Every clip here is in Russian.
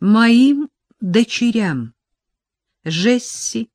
моим дочерям Жесси,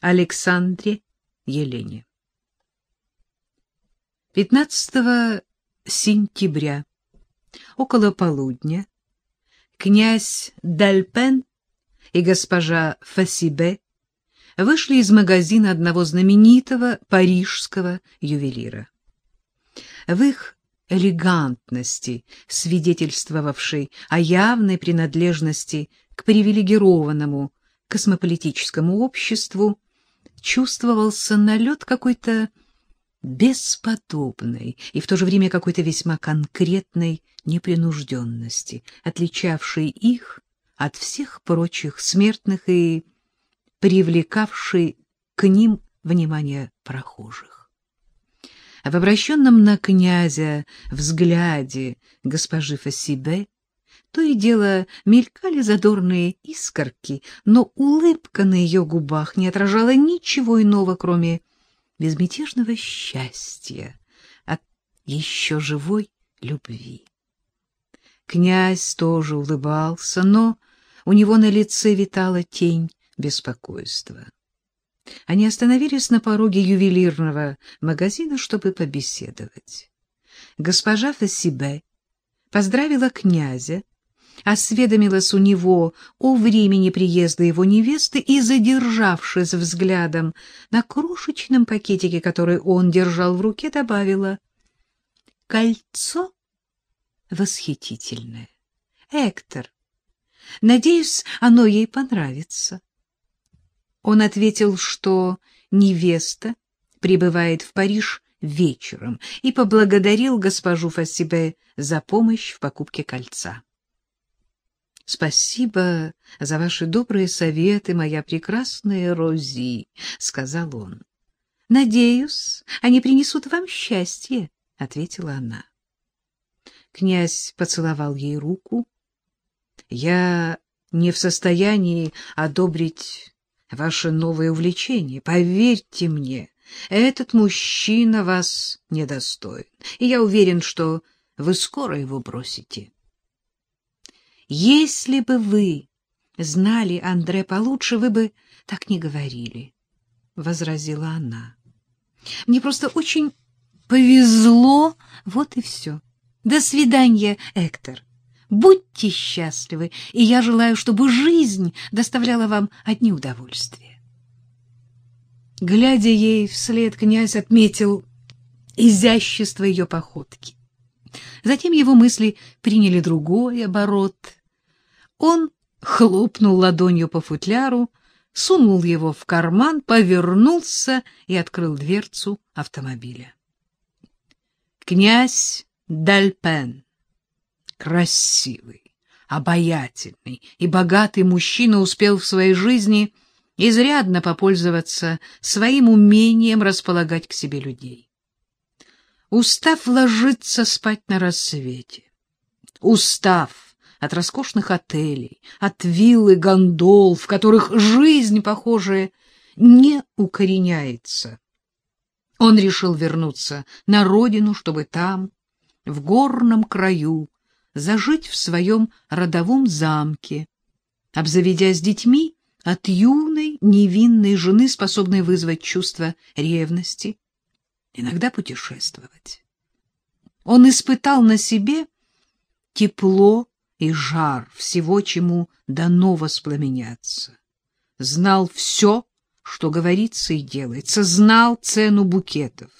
Александре, Елене. 15 сентября, около полудня, князь Дальпен и госпожа Фасибе вышли из магазина одного знаменитого парижского ювелира. В их элегантности, свидетельствовавшей о явной принадлежности к привилегированному космополитическому обществу, чувствовался налет какой-то бесподобной и в то же время какой-то весьма конкретной непринужденности, отличавшей их от всех прочих смертных и привлекавшей к ним внимание прохожих. В обращенном на князя взгляде госпожи Фасибе то и дело мелькали задорные искорки, но улыбка на ее губах не отражала ничего иного, кроме безмятежного счастья от еще живой любви. Князь тоже улыбался, но у него на лице витала тень беспокойства. Они остановились на пороге ювелирного магазина, чтобы побеседовать. Госпожа Фасибе поздравила князя, осведомилась у него о времени приезда его невесты и, задержавшись взглядом на крошечном пакетике, который он держал в руке, добавила «Кольцо восхитительное. Эктор, надеюсь, оно ей понравится». Он ответил, что невеста прибывает в Париж вечером и поблагодарил госпожу Фасибе за помощь в покупке кольца. — Спасибо за ваши добрые советы, моя прекрасная Рози, — сказал он. — Надеюсь, они принесут вам счастье, — ответила она. Князь поцеловал ей руку. — Я не в состоянии одобрить ваше новое увлечение. Поверьте мне, этот мужчина вас недостоин, и я уверен, что вы скоро его бросите. Если бы вы знали Андре получше, вы бы так не говорили, — возразила она. Мне просто очень повезло, вот и все. До свидания, Эктор. Будьте счастливы, и я желаю, чтобы жизнь доставляла вам одни удовольствия. Глядя ей вслед, князь отметил изящество ее походки. Затем его мысли приняли другой оборот. Он хлопнул ладонью по футляру, сунул его в карман, повернулся и открыл дверцу автомобиля. Князь Дальпен красивый, обаятельный и богатый мужчина успел в своей жизни изрядно попользоваться своим умением располагать к себе людей. Устав ложиться спать на рассвете, устав от роскошных отелей, от вилл и гондол, в которых жизнь, похоже, не укореняется, он решил вернуться на родину, чтобы там, в горном краю, зажить в своем родовом замке, обзаведясь детьми от юной невинной жены, способной вызвать чувство ревности, иногда путешествовать. Он испытал на себе тепло и жар всего, чему дано воспламеняться. Знал все, что говорится и делается, знал цену букетов,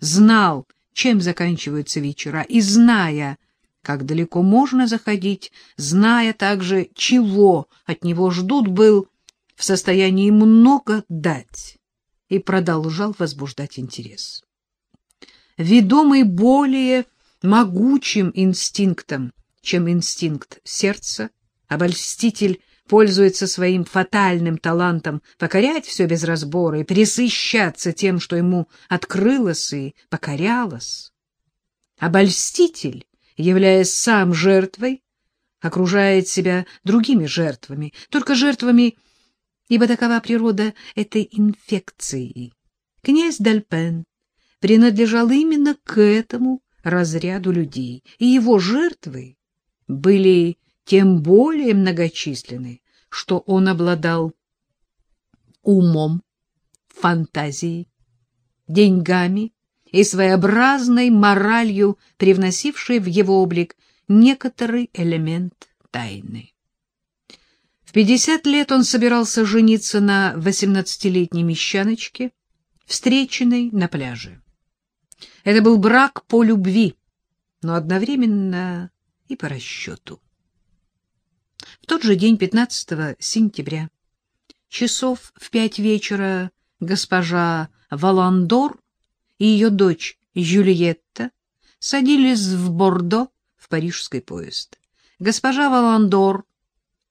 знал, чем заканчиваются вечера, и, зная, как далеко можно заходить, зная также, чего от него ждут, был в состоянии много дать и продолжал возбуждать интерес. Ведомый более могучим инстинктом, чем инстинкт сердца, обольститель пользуется своим фатальным талантом покорять все без разбора и пресыщаться тем, что ему открылось и покорялось. Обольститель являясь сам жертвой, окружает себя другими жертвами, только жертвами, ибо такова природа этой инфекции. Князь Дальпен принадлежал именно к этому разряду людей, и его жертвы были тем более многочисленны, что он обладал умом, фантазией, деньгами и своеобразной моралью, привносившей в его облик некоторый элемент тайны. В пятьдесят лет он собирался жениться на восемнадцатилетней мещаночке, встреченной на пляже. Это был брак по любви, но одновременно и по расчету. В тот же день, 15 сентября, часов в пять вечера, госпожа Валандор и ее дочь Жюльетта садились в Бордо в парижский поезд. Госпожа Валандор,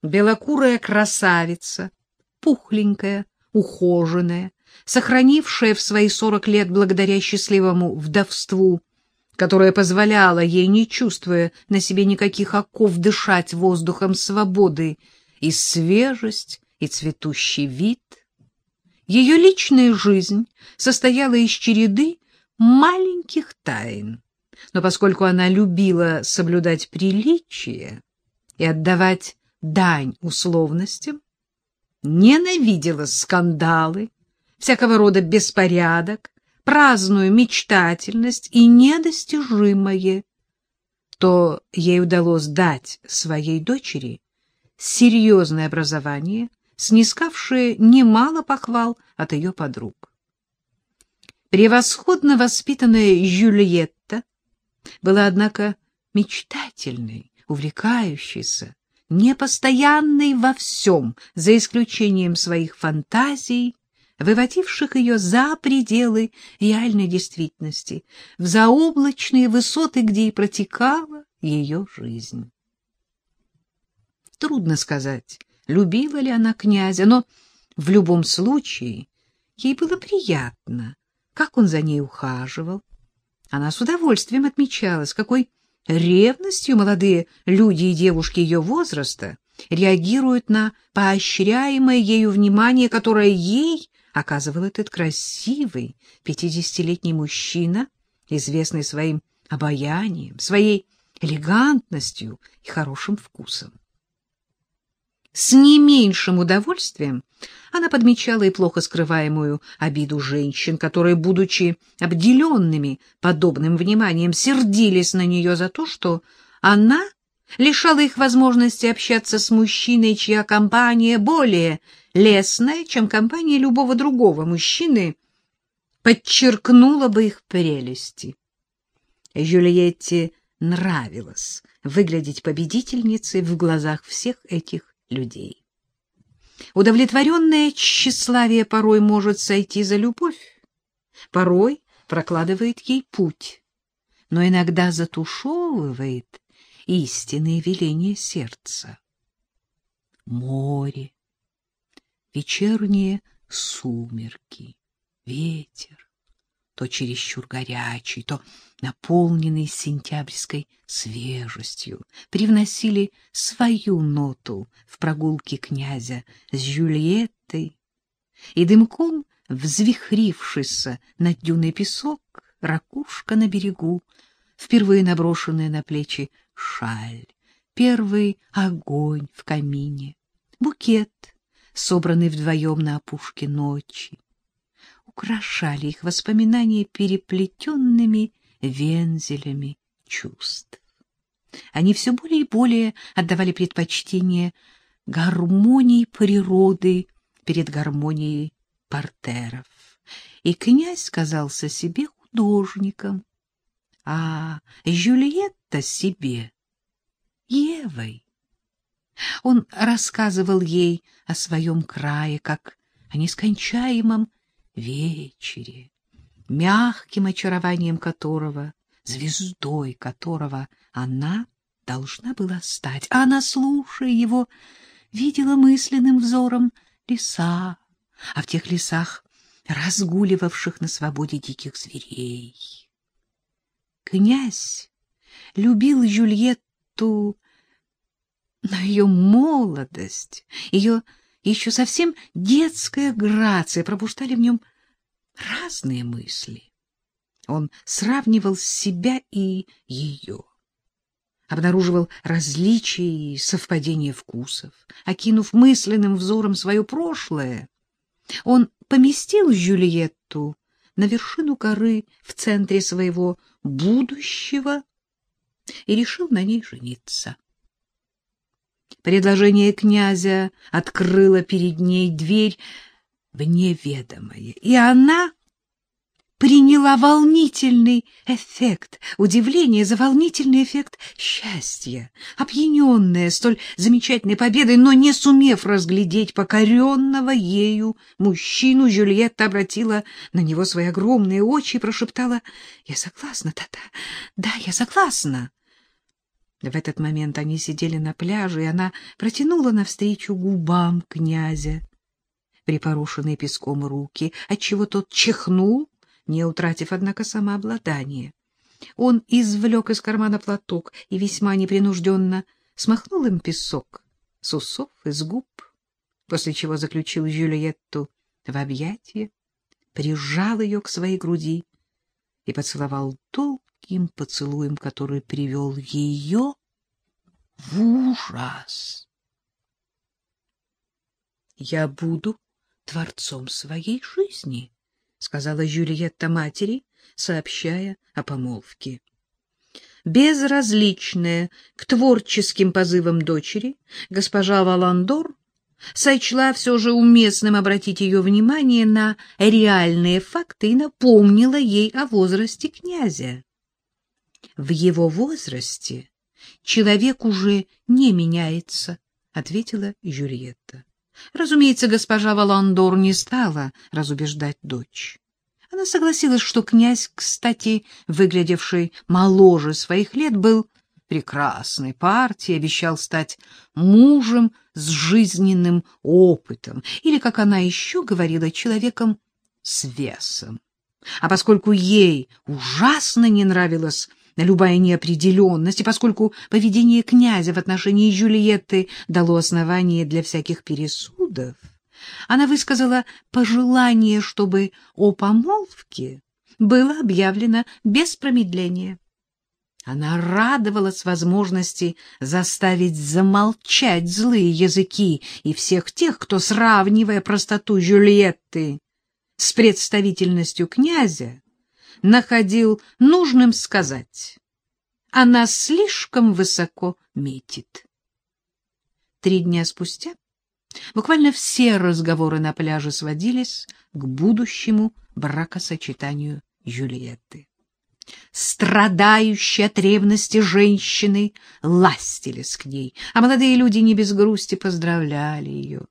белокурая красавица, пухленькая, ухоженная, сохранившая в свои сорок лет благодаря счастливому вдовству, которое позволяло ей, не чувствуя на себе никаких оков, дышать воздухом свободы и свежесть, и цветущий вид. Ее личная жизнь состояла из череды маленьких тайн, но поскольку она любила соблюдать приличие и отдавать дань условностям, ненавидела скандалы, всякого рода беспорядок, праздную мечтательность и недостижимое, то ей удалось дать своей дочери серьезное образование, снискавшее немало похвал от ее подруг. Превосходно воспитанная Жюльетта была, однако, мечтательной, увлекающейся, непостоянной во всем, за исключением своих фантазий выводивших ее за пределы реальной действительности, в заоблачные высоты, где и протекала ее жизнь. Трудно сказать, любила ли она князя, но в любом случае ей было приятно, как он за ней ухаживал. Она с удовольствием отмечала, с какой ревностью молодые люди и девушки ее возраста реагируют на поощряемое ею внимание, которое ей оказывал этот красивый пятидесятилетний мужчина, известный своим обаянием, своей элегантностью и хорошим вкусом. С не меньшим удовольствием она подмечала и плохо скрываемую обиду женщин, которые, будучи обделенными подобным вниманием, сердились на нее за то, что она лишала их возможности общаться с мужчиной, чья компания более лесная, чем компания любого другого мужчины, подчеркнула бы их прелести. Жюльетте нравилось выглядеть победительницей в глазах всех этих людей. Удовлетворенное тщеславие порой может сойти за любовь, порой прокладывает ей путь, но иногда затушевывает истинные веления сердца. Море, вечерние сумерки, ветер, то чересчур горячий, то наполненный сентябрьской свежестью, привносили свою ноту в прогулки князя с Жюльеттой, и дымком, взвихрившийся над дюной песок, ракушка на берегу, впервые наброшенная на плечи шаль, первый огонь в камине, букет, собранный вдвоем на опушке ночи, украшали их воспоминания переплетенными вензелями чувств. Они все более и более отдавали предпочтение гармонии природы перед гармонией портеров. И князь казался себе художником, а Жюльетта себе Евой. Он рассказывал ей о своем крае, как о нескончаемом вечере, мягким очарованием которого, звездой которого она должна была стать. Она, слушая его, видела мысленным взором леса, а в тех лесах разгуливавших на свободе диких зверей. Князь любил Жюльетту но ее молодость, ее еще совсем детская грация пробуждали в нем разные мысли. Он сравнивал себя и ее. обнаруживал различия и совпадения вкусов. Окинув мысленным взором свое прошлое, он поместил Жюльетту на вершину горы в центре своего будущего и решил на ней жениться. Предложение князя открыло перед ней дверь в неведомое, и она приняла волнительный эффект удивления за волнительный эффект счастья, опьяненная столь замечательной победой, но не сумев разглядеть покоренного ею мужчину, Жюльетта обратила на него свои огромные очи и прошептала «Я согласна, та-та, да, я согласна». В этот момент они сидели на пляже, и она протянула навстречу губам князя припорошенные песком руки, отчего тот чихнул не утратив, однако, самообладание. Он извлек из кармана платок и весьма непринужденно смахнул им песок с усов и с губ, после чего заключил Жюльетту в объятия, прижал ее к своей груди и поцеловал долгим поцелуем, который привел ее в ужас. «Я буду творцом своей жизни», — сказала Жюльетта матери, сообщая о помолвке. Безразличная к творческим позывам дочери, госпожа Валандор сочла все же уместным обратить ее внимание на реальные факты и напомнила ей о возрасте князя. В его возрасте человек уже не меняется, — ответила Жюльетта. Разумеется, госпожа Валандор не стала разубеждать дочь. Она согласилась, что князь, кстати, выглядевший моложе своих лет, был прекрасной партией, обещал стать мужем с жизненным опытом, или, как она еще говорила, человеком с весом. А поскольку ей ужасно не нравилась любая неопределенность, и поскольку поведение князя в отношении Жюльетты дало основание для всяких пересудов, она высказала пожелание, чтобы о помолвке было объявлено без промедления. Она радовалась возможности заставить замолчать злые языки и всех тех, кто, сравнивая простоту Жюльетты с представительностью князя, находил нужным сказать «Она слишком высоко метит». Три дня спустя Буквально все разговоры на пляже сводились к будущему бракосочетанию Юлиетты. Страдающие от ревности женщины ластились к ней, а молодые люди не без грусти поздравляли ее.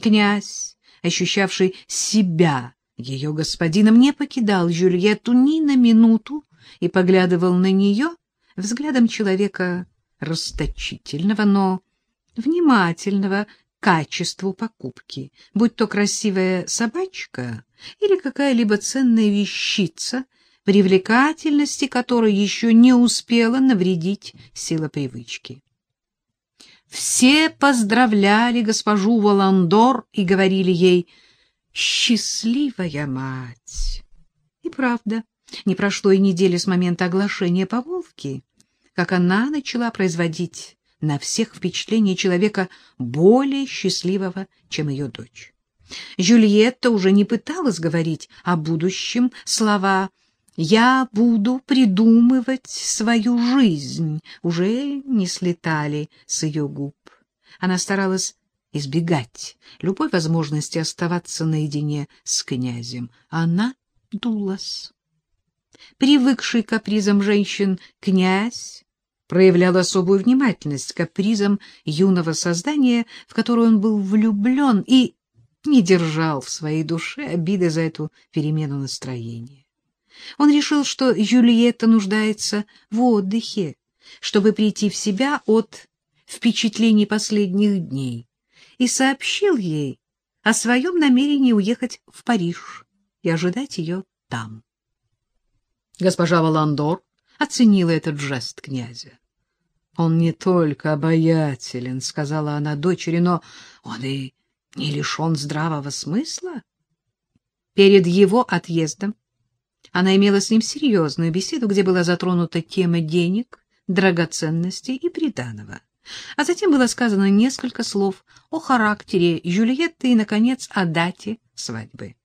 Князь, ощущавший себя ее господином, не покидал Жюльетту ни на минуту и поглядывал на нее взглядом человека расточительного, но внимательного качеству покупки, будь то красивая собачка или какая-либо ценная вещица, привлекательности которой еще не успела навредить сила привычки. Все поздравляли госпожу Воландор и говорили ей «Счастливая мать!» И правда, не прошло и недели с момента оглашения помолвки, как она начала производить на всех впечатление человека более счастливого, чем ее дочь. Жюльетта уже не пыталась говорить о будущем слова «я буду придумывать свою жизнь», уже не слетали с ее губ. Она старалась избегать любой возможности оставаться наедине с князем. Она дулась. Привыкший к капризам женщин князь проявлял особую внимательность к капризам юного создания, в которое он был влюблен, и не держал в своей душе обиды за эту перемену настроения. Он решил, что Юлиетта нуждается в отдыхе, чтобы прийти в себя от впечатлений последних дней, и сообщил ей о своем намерении уехать в Париж и ожидать ее там. Госпожа Валандор оценила этот жест князя. Он не только обаятелен, — сказала она дочери, — но он и не лишен здравого смысла. Перед его отъездом она имела с ним серьезную беседу, где была затронута тема денег драгоценностей и приданого. А затем было сказано несколько слов о характере Жюльетты и, наконец, о дате свадьбы.